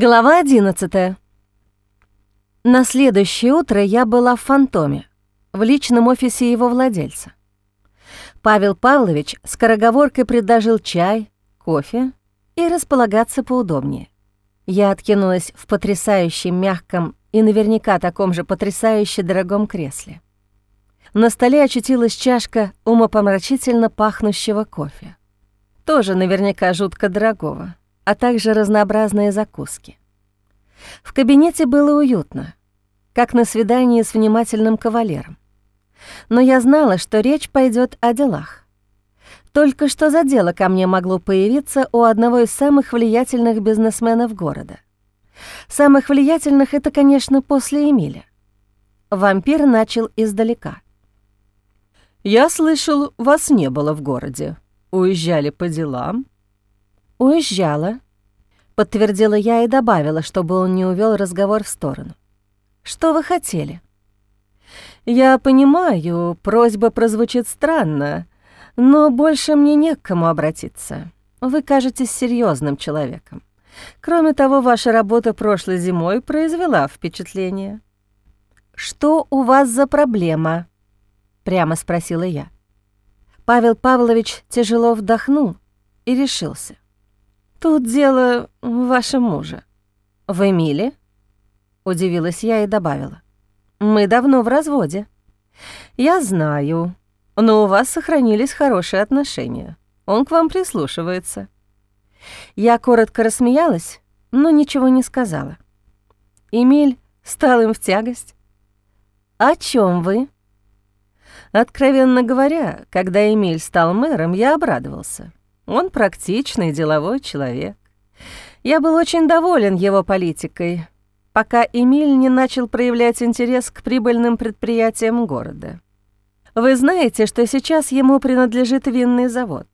Глава 11 На следующее утро я была в «Фантоме», в личном офисе его владельца. Павел Павлович скороговоркой предложил чай, кофе и располагаться поудобнее. Я откинулась в потрясающе мягком и наверняка таком же потрясающе дорогом кресле. На столе очутилась чашка умопомрачительно пахнущего кофе. Тоже наверняка жутко дорогого а также разнообразные закуски. В кабинете было уютно, как на свидании с внимательным кавалером. Но я знала, что речь пойдет о делах. Только что за дело ко мне могло появиться у одного из самых влиятельных бизнесменов города. Самых влиятельных — это, конечно, после Эмиля. Вампир начал издалека. «Я слышал, вас не было в городе. Уезжали по делам?» «Уезжала», — подтвердила я и добавила, чтобы он не увел разговор в сторону. «Что вы хотели?» «Я понимаю, просьба прозвучит странно, но больше мне не к кому обратиться. Вы кажетесь серьезным человеком. Кроме того, ваша работа прошлой зимой произвела впечатление». «Что у вас за проблема?» — прямо спросила я. Павел Павлович тяжело вдохнул и решился. «Тут дело вашего мужа». «В Эмиле?» — удивилась я и добавила. «Мы давно в разводе». «Я знаю, но у вас сохранились хорошие отношения. Он к вам прислушивается». Я коротко рассмеялась, но ничего не сказала. Эмиль стал им в тягость. «О чем вы?» Откровенно говоря, когда Эмиль стал мэром, я обрадовался. Он практичный деловой человек. Я был очень доволен его политикой, пока Эмиль не начал проявлять интерес к прибыльным предприятиям города. Вы знаете, что сейчас ему принадлежит винный завод,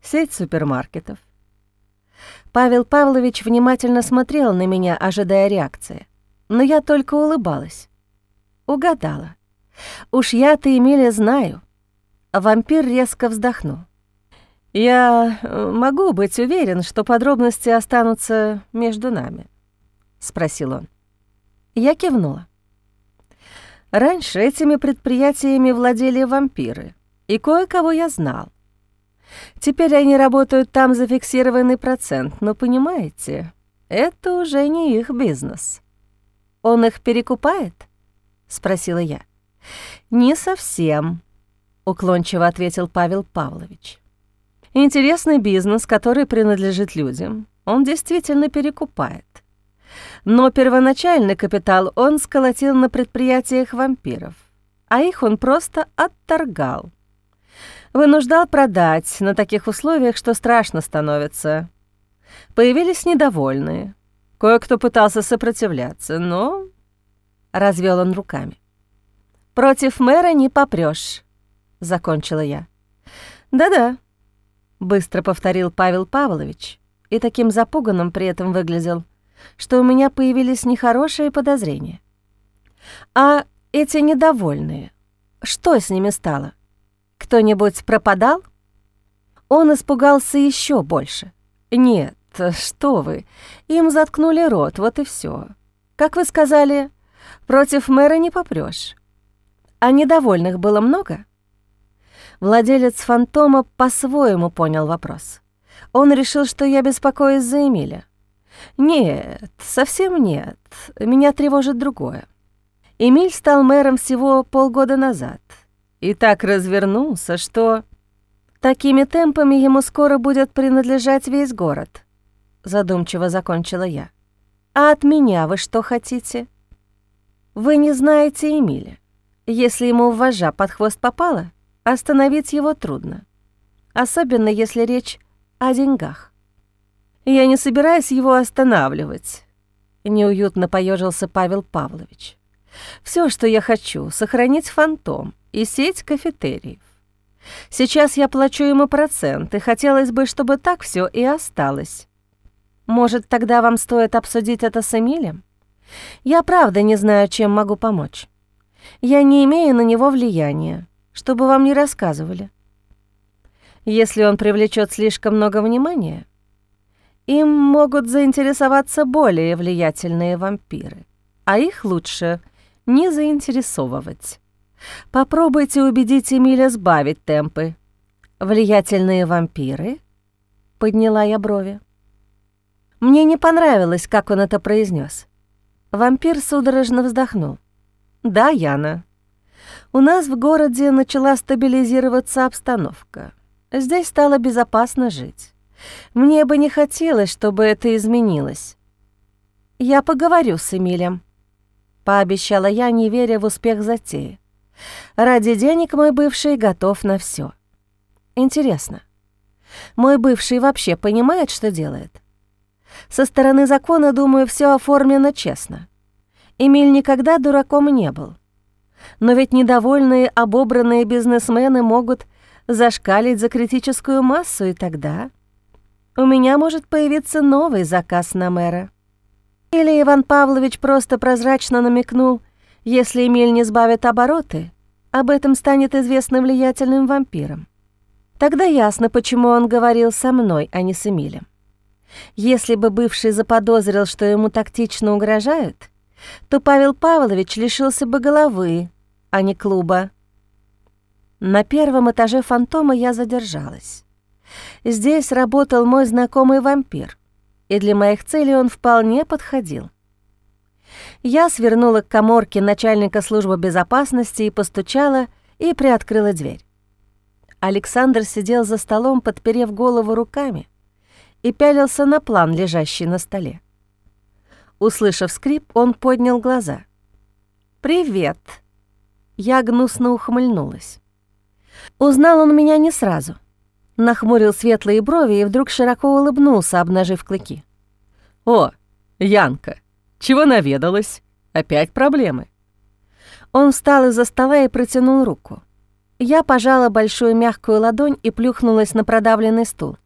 сеть супермаркетов. Павел Павлович внимательно смотрел на меня, ожидая реакции, но я только улыбалась. Угадала. Уж я-то Эмиля знаю. Вампир резко вздохнул. «Я э, могу быть уверен, что подробности останутся между нами?» — спросил он. Я кивнула. Раньше этими предприятиями владели вампиры, и кое-кого я знал. Теперь они работают там за фиксированный процент, но, понимаете, это уже не их бизнес. «Он их перекупает?» — спросила я. «Не совсем», — уклончиво ответил Павел Павлович. Интересный бизнес, который принадлежит людям. Он действительно перекупает. Но первоначальный капитал он сколотил на предприятиях вампиров, а их он просто отторгал. Вынуждал продать на таких условиях, что страшно становится. Появились недовольные. Кое-кто пытался сопротивляться, но... Развел он руками. «Против мэра не попрёшь», — закончила я. «Да-да», быстро повторил Павел Павлович и таким запуганным при этом выглядел, что у меня появились нехорошие подозрения. А эти недовольные, что с ними стало? Кто-нибудь пропадал? Он испугался еще больше. Нет, что вы, им заткнули рот, вот и все. Как вы сказали, против мэра не попрёшь. А недовольных было много? — Владелец «Фантома» по-своему понял вопрос. Он решил, что я беспокоюсь за Эмиля. Нет, совсем нет. Меня тревожит другое. Эмиль стал мэром всего полгода назад. И так развернулся, что... Такими темпами ему скоро будет принадлежать весь город. Задумчиво закончила я. А от меня вы что хотите? Вы не знаете Эмиля. Если ему вожа под хвост попало, Остановить его трудно, особенно если речь о деньгах. Я не собираюсь его останавливать. Неуютно поежился Павел Павлович. Все, что я хочу, сохранить фантом и сеть кафетериев. Сейчас я плачу ему процент, и хотелось бы, чтобы так все и осталось. Может, тогда вам стоит обсудить это с Эмилем? Я правда не знаю, чем могу помочь. Я не имею на него влияния чтобы вам не рассказывали. Если он привлечет слишком много внимания, Им могут заинтересоваться более влиятельные вампиры, а их лучше не заинтересовывать. Попробуйте убедить Эмиля сбавить темпы. Влиятельные вампиры? Подняла я брови. Мне не понравилось, как он это произнес. Вампир судорожно вздохнул. «Да, Яна. У нас в городе начала стабилизироваться обстановка. Здесь стало безопасно жить. Мне бы не хотелось, чтобы это изменилось. Я поговорю с Эмилем», — пообещала я, не веря в успех затеи. «Ради денег мой бывший готов на все. Интересно, мой бывший вообще понимает, что делает? Со стороны закона, думаю, все оформлено честно. Эмиль никогда дураком не был. Но ведь недовольные, обобранные бизнесмены могут зашкалить за критическую массу, и тогда у меня может появиться новый заказ на мэра. Или Иван Павлович просто прозрачно намекнул, если Эмиль не сбавит обороты, об этом станет известным влиятельным вампиром. Тогда ясно, почему он говорил со мной, а не с Эмилем. Если бы бывший заподозрил, что ему тактично угрожают, то Павел Павлович лишился бы головы, а не клуба. На первом этаже «Фантома» я задержалась. Здесь работал мой знакомый вампир, и для моих целей он вполне подходил. Я свернула к коморке начальника службы безопасности и постучала, и приоткрыла дверь. Александр сидел за столом, подперев голову руками, и пялился на план, лежащий на столе. Услышав скрип, он поднял глаза. «Привет!» Я гнусно ухмыльнулась. Узнал он меня не сразу. Нахмурил светлые брови и вдруг широко улыбнулся, обнажив клыки. «О, Янка, чего наведалась? Опять проблемы?» Он встал из-за стола и протянул руку. Я пожала большую мягкую ладонь и плюхнулась на продавленный стул.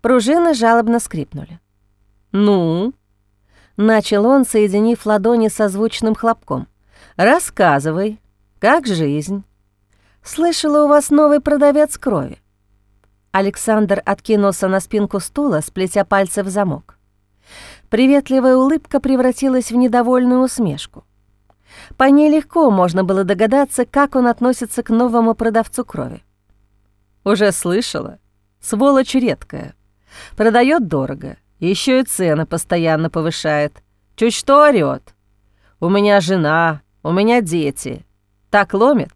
Пружины жалобно скрипнули. «Ну?» — начал он, соединив ладони со звучным хлопком. «Рассказывай, как жизнь?» «Слышала, у вас новый продавец крови». Александр откинулся на спинку стула, сплетя пальцы в замок. Приветливая улыбка превратилась в недовольную усмешку. По ней легко можно было догадаться, как он относится к новому продавцу крови. «Уже слышала? Сволочь редкая. Продает дорого, еще и цены постоянно повышает. Чуть что орёт. У меня жена, у меня дети. Так ломит?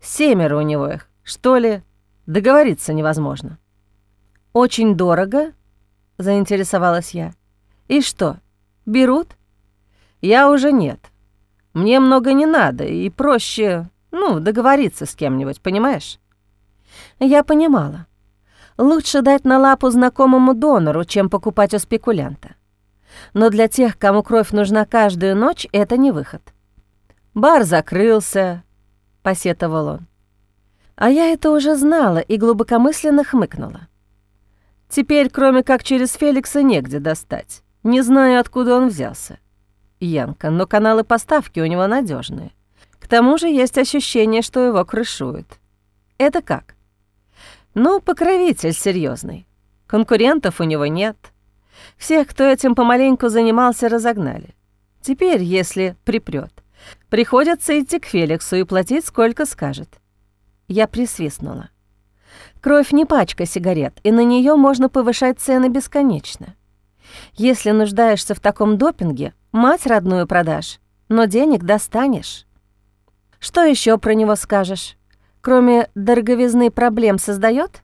Семеро у него их, что ли? Договориться невозможно. Очень дорого? Заинтересовалась я. И что, берут? Я уже нет. Мне много не надо, и проще, ну, договориться с кем-нибудь, понимаешь? Я понимала. Лучше дать на лапу знакомому донору, чем покупать у спекулянта. Но для тех, кому кровь нужна каждую ночь, это не выход. «Бар закрылся», — посетовал он. А я это уже знала и глубокомысленно хмыкнула. Теперь, кроме как через Феликса, негде достать. Не знаю, откуда он взялся. Янка, но каналы поставки у него надежные. К тому же есть ощущение, что его крышуют. Это как? Ну, покровитель серьезный. Конкурентов у него нет. Всех, кто этим помаленьку занимался, разогнали. Теперь, если припрёт, приходится идти к Феликсу и платить, сколько скажет. Я присвистнула. Кровь не пачка сигарет, и на нее можно повышать цены бесконечно. Если нуждаешься в таком допинге, мать родную продашь, но денег достанешь. Что еще про него скажешь? Кроме дороговизны проблем, создает?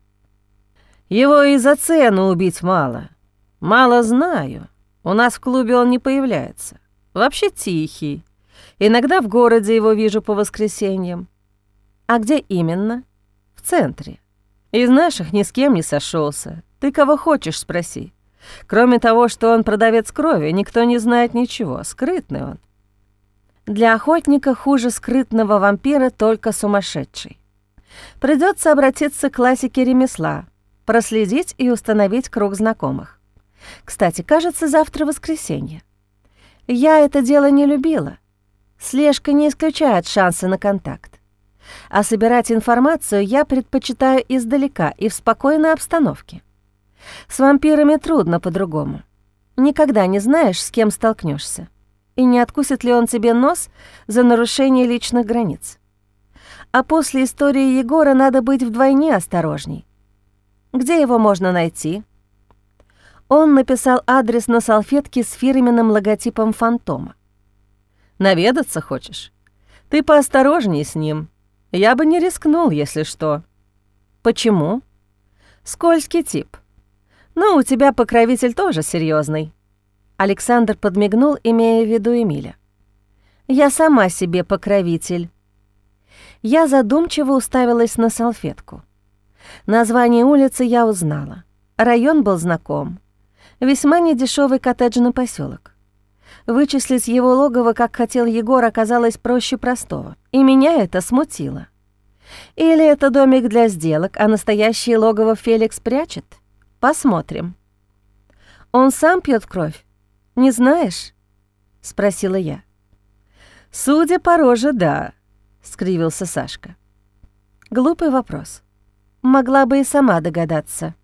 Его и за цену убить мало. Мало знаю. У нас в клубе он не появляется. Вообще тихий. Иногда в городе его вижу по воскресеньям. А где именно? В центре. Из наших ни с кем не сошелся. Ты кого хочешь, спроси. Кроме того, что он продавец крови, никто не знает ничего. Скрытный он. Для охотника хуже скрытного вампира только сумасшедший. Придется обратиться к классике ремесла, проследить и установить круг знакомых. Кстати, кажется, завтра воскресенье. Я это дело не любила. Слежка не исключает шансы на контакт. А собирать информацию я предпочитаю издалека и в спокойной обстановке. С вампирами трудно по-другому. Никогда не знаешь, с кем столкнешься, и не откусит ли он тебе нос за нарушение личных границ. А после истории Егора надо быть вдвойне осторожней. Где его можно найти? Он написал адрес на салфетке с фирменным логотипом фантома. «Наведаться хочешь? Ты поосторожней с ним. Я бы не рискнул, если что». «Почему?» «Скользкий тип. Ну, у тебя покровитель тоже серьезный. Александр подмигнул, имея в виду Эмиля. «Я сама себе покровитель». Я задумчиво уставилась на салфетку. Название улицы я узнала. Район был знаком. Весьма недешевый коттеджный поселок. Вычислить его логово, как хотел Егор, оказалось проще простого, и меня это смутило. Или это домик для сделок, а настоящее логово Феликс прячет? Посмотрим. Он сам пьет кровь? Не знаешь? Спросила я. Судя по роже, да, скривился Сашка. Глупый вопрос. Могла бы и сама догадаться.